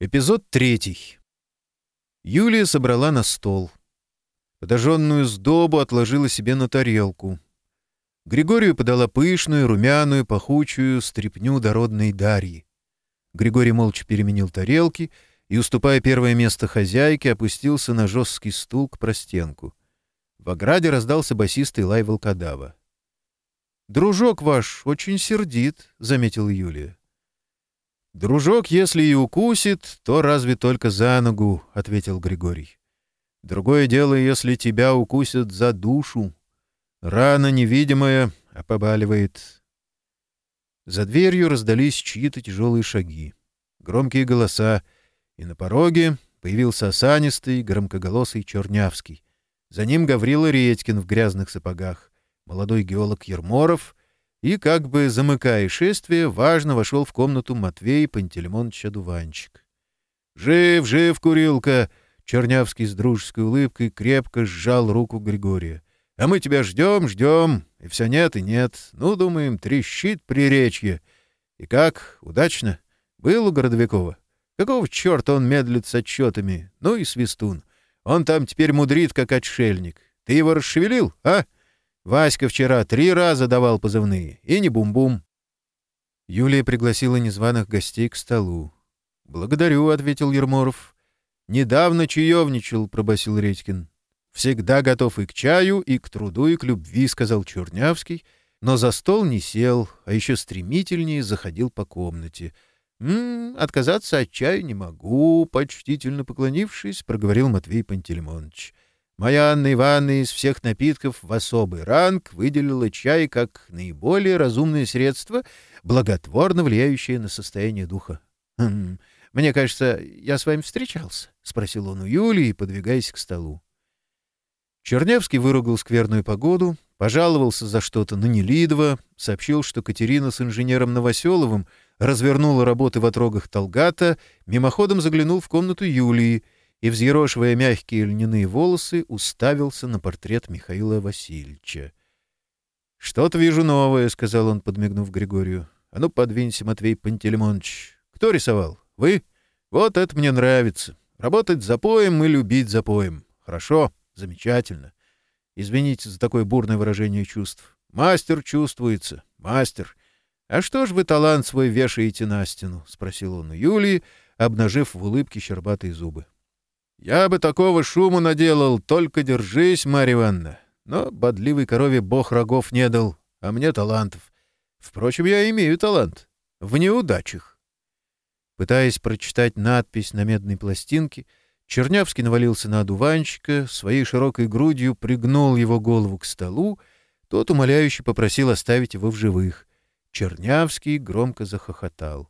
Эпизод третий. Юлия собрала на стол. Подожженную сдобу отложила себе на тарелку. Григорию подала пышную, румяную, пахучую стряпню дородной Дарьи. Григорий молча переменил тарелки и, уступая первое место хозяйке, опустился на жесткий стул к простенку. В ограде раздался басистый лай волкодава. «Дружок ваш очень сердит», — заметил Юлия. «Дружок, если и укусит, то разве только за ногу», — ответил Григорий. «Другое дело, если тебя укусят за душу. Рана невидимая, а побаливает». За дверью раздались чьи-то тяжелые шаги, громкие голоса, и на пороге появился осанистый, громкоголосый Чернявский. За ним Гаврила Редькин в грязных сапогах, молодой геолог Ерморов и, как бы замыкая шествие, важно вошел в комнату Матвей Пантелеймон Чадуванчик. «Жив, жив, Курилка!» Чернявский с дружеской улыбкой крепко сжал руку Григория. «А мы тебя ждем, ждем, и все нет и нет. Ну, думаем, трещит приречье. И как, удачно? Был у Городовикова? Какого черта он медлит с отчетами? Ну и свистун. Он там теперь мудрит, как отшельник. Ты его расшевелил, а?» Васька вчера три раза давал позывные, и не бум-бум. Юлия пригласила незваных гостей к столу. «Благодарю», — ответил Ерморов. «Недавно чаевничал», — пробасил Редькин. «Всегда готов и к чаю, и к труду, и к любви», — сказал Чернявский, но за стол не сел, а еще стремительнее заходил по комнате. «М «М-м, -м, отказаться от чая не могу», — почтительно поклонившись, проговорил Матвей Пантелеймонович. Майанна Ивановна из всех напитков в особый ранг выделила чай как наиболее разумное средство, благотворно влияющее на состояние духа. «Хм, «Мне кажется, я с вами встречался?» — спросил он у Юлии, подвигаясь к столу. Чернявский выругал скверную погоду, пожаловался за что-то на Нелидова, сообщил, что Катерина с инженером Новоселовым развернула работы в отрогах Толгата, мимоходом заглянул в комнату Юлии — и, взъерошивая мягкие льняные волосы, уставился на портрет Михаила Васильевича. — Что-то вижу новое, — сказал он, подмигнув Григорию. — А ну, подвинься, Матвей Пантелеймонович. Кто рисовал? Вы? Вот это Я бы такого шума наделал, только держись, Марья Ивановна. Но бодливой корове бог рогов не дал, а мне талантов. Впрочем, я имею талант. В неудачах. Пытаясь прочитать надпись на медной пластинке, Чернявский навалился на одуванчика, своей широкой грудью пригнул его голову к столу, тот умоляюще попросил оставить его в живых. Чернявский громко захохотал.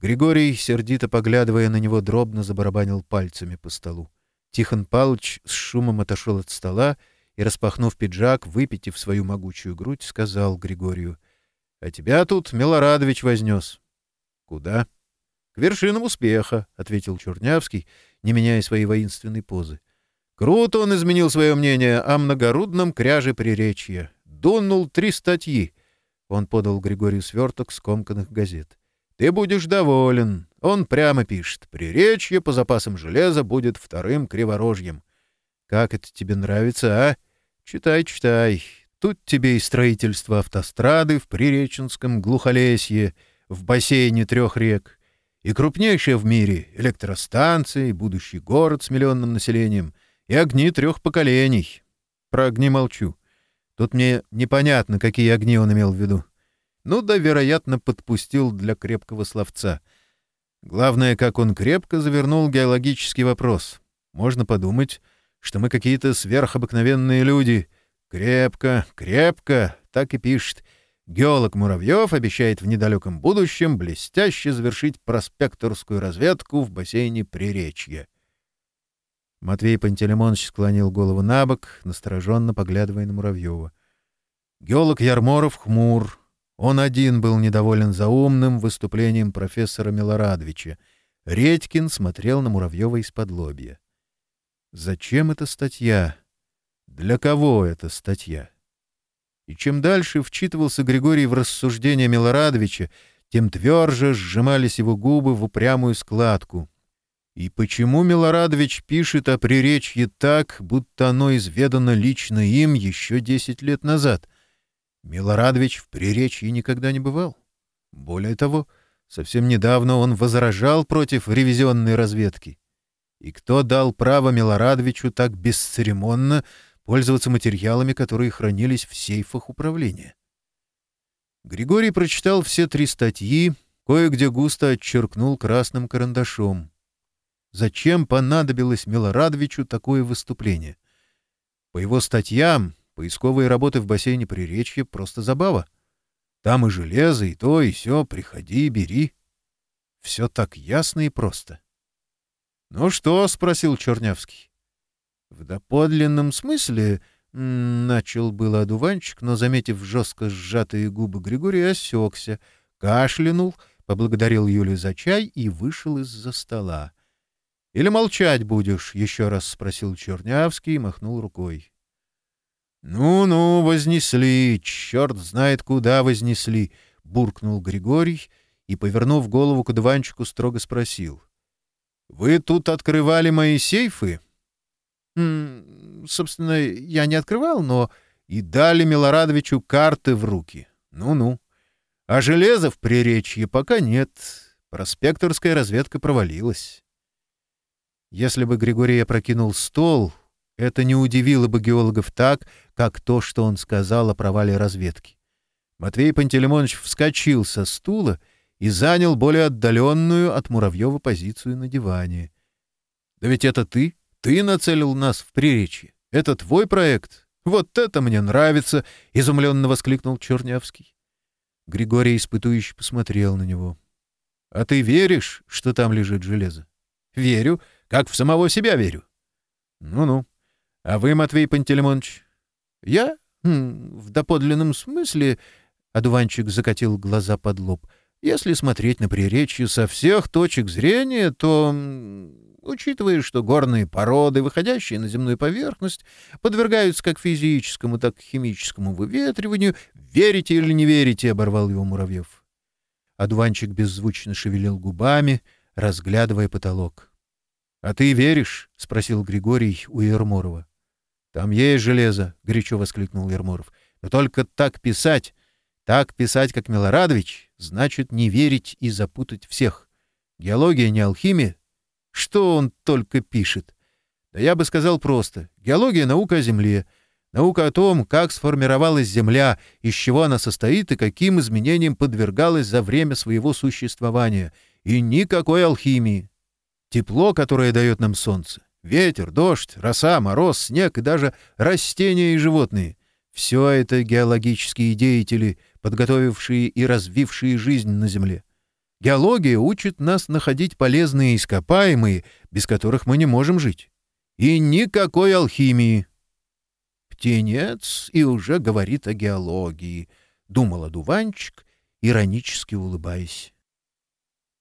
Григорий, сердито поглядывая на него, дробно забарабанил пальцами по столу. Тихон Палыч с шумом отошел от стола и, распахнув пиджак, выпитив свою могучую грудь, сказал Григорию, — А тебя тут Милорадович вознес. — Куда? — К вершинам успеха, — ответил Чернявский, не меняя своей воинственной позы. Круто он изменил свое мнение о многорудном кряже приречья. Дунул три статьи. Он подал Григорию сверток скомканных газет. Ты будешь доволен. Он прямо пишет. Приречье по запасам железа будет вторым криворожьем. Как это тебе нравится, а? Читай, читай. Тут тебе и строительство автострады в Приреченском глухолесье, в бассейне трех рек, и крупнейшая в мире электростанция, и будущий город с миллионным населением, и огни трех поколений. Про огни молчу. Тут мне непонятно, какие огни он имел в виду но ну довероятно подпустил для крепкого словца. Главное, как он крепко завернул геологический вопрос. Можно подумать, что мы какие-то сверхобыкновенные люди. Крепко, крепко, так и пишет. Геолог Муравьев обещает в недалеком будущем блестяще завершить проспекторскую разведку в бассейне Приречья. Матвей Пантелеймонович склонил голову на бок, настороженно поглядывая на Муравьева. Геолог Ярморов хмур, он один был недоволен заумным выступлением профессора Милорадовича. Редькин смотрел на Муравьева из-под лобья. «Зачем эта статья? Для кого эта статья?» И чем дальше вчитывался Григорий в рассуждения Милорадовича, тем тверже сжимались его губы в упрямую складку. И почему Милорадович пишет о приречье так, будто оно изведано лично им еще десять лет назад — Милорадович в приречии никогда не бывал. Более того, совсем недавно он возражал против ревизионной разведки. И кто дал право Милорадовичу так бесцеремонно пользоваться материалами, которые хранились в сейфах управления? Григорий прочитал все три статьи, кое-где густо отчеркнул красным карандашом. Зачем понадобилось Милорадовичу такое выступление? По его статьям Поисковые работы в бассейне при речке — просто забава. Там и железо, и то, и все, приходи, бери. Все так ясно и просто. — Ну что? — спросил Чернявский. — В доподлинном смысле... — начал было одуванчик, но, заметив жестко сжатые губы Григория, осекся, кашлянул, поблагодарил Юлю за чай и вышел из-за стола. — Или молчать будешь? — еще раз спросил Чернявский и махнул рукой. «Ну, ну, вознесли! Черт знает куда вознесли!» — буркнул Григорий и, повернув голову к диванчику, строго спросил. «Вы тут открывали мои сейфы?» М -м, «Собственно, я не открывал, но...» «И дали Милорадовичу карты в руки. Ну-ну. А железа в приречье пока нет. Проспекторская разведка провалилась». Если бы Григорий опрокинул стол, это не удивило бы геологов так, как то, что он сказал о провале разведки. Матвей Пантелеймонович вскочил со стула и занял более отдаленную от Муравьева позицию на диване. «Да ведь это ты? Ты нацелил нас в приречье. Это твой проект? Вот это мне нравится!» — изумленно воскликнул Чернявский. Григорий испытующе посмотрел на него. «А ты веришь, что там лежит железо?» «Верю, как в самого себя верю». «Ну-ну, а вы, Матвей Пантелеймонович? Я? Хм, в доподлинном смысле... Одуванчик закатил глаза под лоб. Если смотреть на приречье со всех точек зрения, то, учитывая, что горные породы, выходящие на земную поверхность, подвергаются как физическому, так и химическому выветриванию, верите или не верите, — оборвал его Муравьев. Одуванчик беззвучно шевелил губами, разглядывая потолок. «А ты веришь?» — спросил Григорий у Ермурова. «Там есть железо!» — горячо воскликнул Ермуров. «Но только так писать, так писать, как Милорадович, значит не верить и запутать всех. Геология не алхимия. Что он только пишет? Да я бы сказал просто. Геология — наука о Земле. Наука о том, как сформировалась Земля, из чего она состоит и каким изменениям подвергалась за время своего существования. И никакой алхимии. Тепло, которое дает нам солнце, ветер, дождь, роса, мороз, снег и даже растения и животные — все это геологические деятели, подготовившие и развившие жизнь на Земле. Геология учит нас находить полезные ископаемые, без которых мы не можем жить. И никакой алхимии. Птенец и уже говорит о геологии, — думал Дуванчик, иронически улыбаясь.